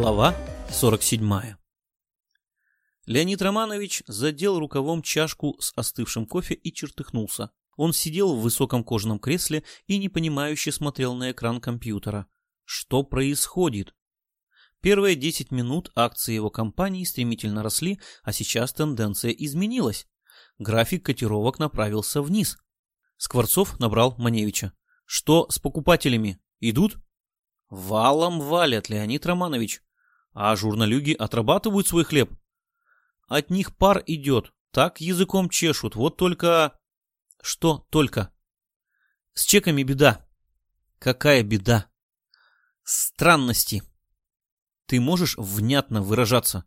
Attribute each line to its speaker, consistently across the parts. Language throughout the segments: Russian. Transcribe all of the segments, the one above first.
Speaker 1: Глава 47 Леонид Романович задел рукавом чашку с остывшим кофе и чертыхнулся. Он сидел в высоком кожаном кресле и непонимающе смотрел на экран компьютера. Что происходит? Первые 10 минут акции его компании стремительно росли, а сейчас тенденция изменилась. График котировок направился вниз. Скворцов набрал Маневича. «Что с покупателями? Идут?» «Валом валят, Леонид Романович. А журналюги отрабатывают свой хлеб. От них пар идет, так языком чешут, вот только...» «Что только?» «С чеками беда». «Какая беда?» «Странности». «Ты можешь внятно выражаться?»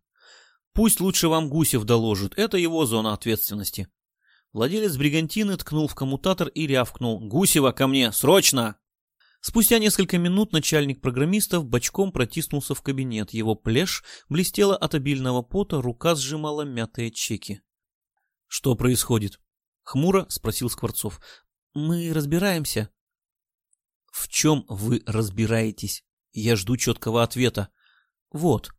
Speaker 1: «Пусть лучше вам Гусев доложит, это его зона ответственности». Владелец бригантины ткнул в коммутатор и рявкнул. «Гусева, ко мне! Срочно!» Спустя несколько минут начальник программистов бочком протиснулся в кабинет. Его плешь блестела от обильного пота, рука сжимала мятые чеки. «Что происходит?» — хмуро спросил Скворцов. «Мы разбираемся». «В чем вы разбираетесь? Я жду четкого ответа». «Вот».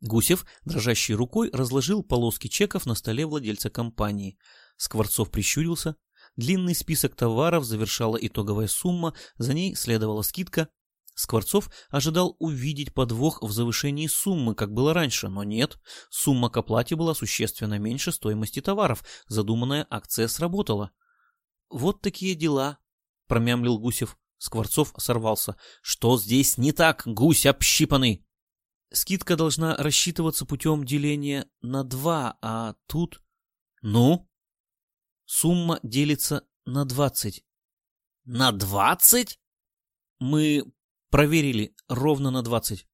Speaker 1: Гусев, дрожащей рукой, разложил полоски чеков на столе владельца компании — Скворцов прищурился. Длинный список товаров завершала итоговая сумма, за ней следовала скидка. Скворцов ожидал увидеть подвох в завышении суммы, как было раньше, но нет. Сумма к оплате была существенно меньше стоимости товаров. Задуманная акция сработала. «Вот такие дела», — промямлил Гусев. Скворцов сорвался. «Что здесь не так, гусь общипанный?» «Скидка должна рассчитываться путем деления на два, а тут...» «Ну?» Сумма делится на 20.
Speaker 2: На 20?
Speaker 1: Мы проверили ровно на 20.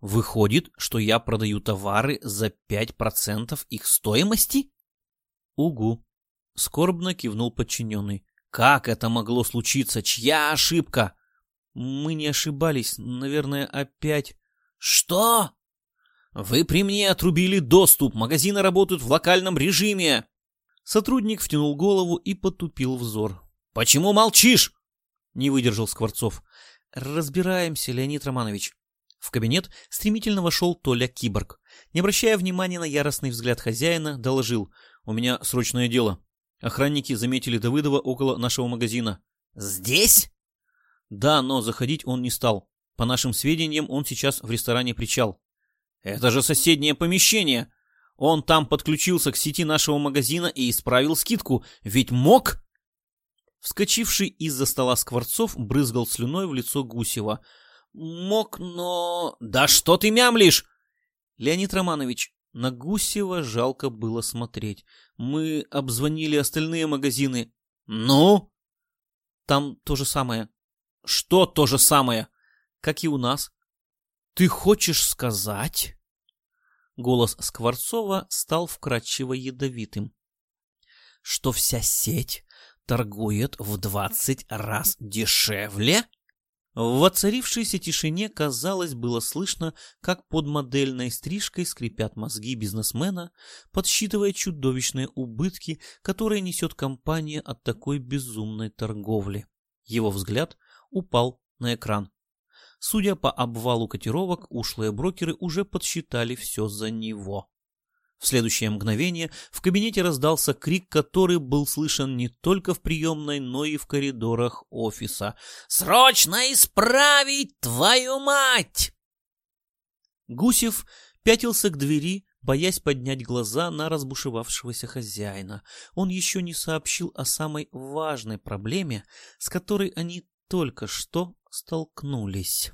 Speaker 1: Выходит, что я продаю товары за 5% их стоимости? Угу. Скорбно кивнул подчиненный. Как это могло случиться? Чья ошибка? Мы не ошибались. Наверное, опять...
Speaker 2: Что? Вы при мне отрубили доступ. Магазины работают в локальном режиме.
Speaker 1: Сотрудник втянул голову и потупил взор.
Speaker 2: «Почему молчишь?»
Speaker 1: — не выдержал Скворцов. «Разбираемся, Леонид Романович». В кабинет стремительно вошел Толя Киборг. Не обращая внимания на яростный взгляд хозяина, доложил. «У меня срочное дело. Охранники заметили Давыдова около нашего магазина».
Speaker 2: «Здесь?»
Speaker 1: «Да, но заходить он не стал. По нашим сведениям, он сейчас в ресторане «Причал».
Speaker 2: «Это же соседнее помещение!» Он там подключился к сети нашего магазина и исправил скидку. Ведь мог?
Speaker 1: Вскочивший из-за стола Скворцов брызгал слюной в лицо Гусева.
Speaker 2: Мог, но... Да что ты мямлишь?
Speaker 1: Леонид Романович, на Гусева жалко было смотреть. Мы обзвонили остальные магазины.
Speaker 2: Ну?
Speaker 1: Там то же самое.
Speaker 2: Что то же самое?
Speaker 1: Как и у нас.
Speaker 2: Ты хочешь сказать...
Speaker 1: Голос Скворцова стал вкрадчиво ядовитым.
Speaker 2: Что вся сеть торгует в двадцать раз дешевле?
Speaker 1: В воцарившейся тишине, казалось, было слышно, как под модельной стрижкой скрипят мозги бизнесмена, подсчитывая чудовищные убытки, которые несет компания от такой безумной торговли. Его взгляд упал на экран. Судя по обвалу котировок, ушлые брокеры уже подсчитали все за него. В следующее мгновение в кабинете раздался крик, который был слышен не только в приемной, но и в коридорах офиса.
Speaker 2: «Срочно исправить, твою мать!»
Speaker 1: Гусев пятился к двери, боясь поднять глаза на разбушевавшегося хозяина. Он еще не сообщил о самой важной проблеме, с которой они только что столкнулись.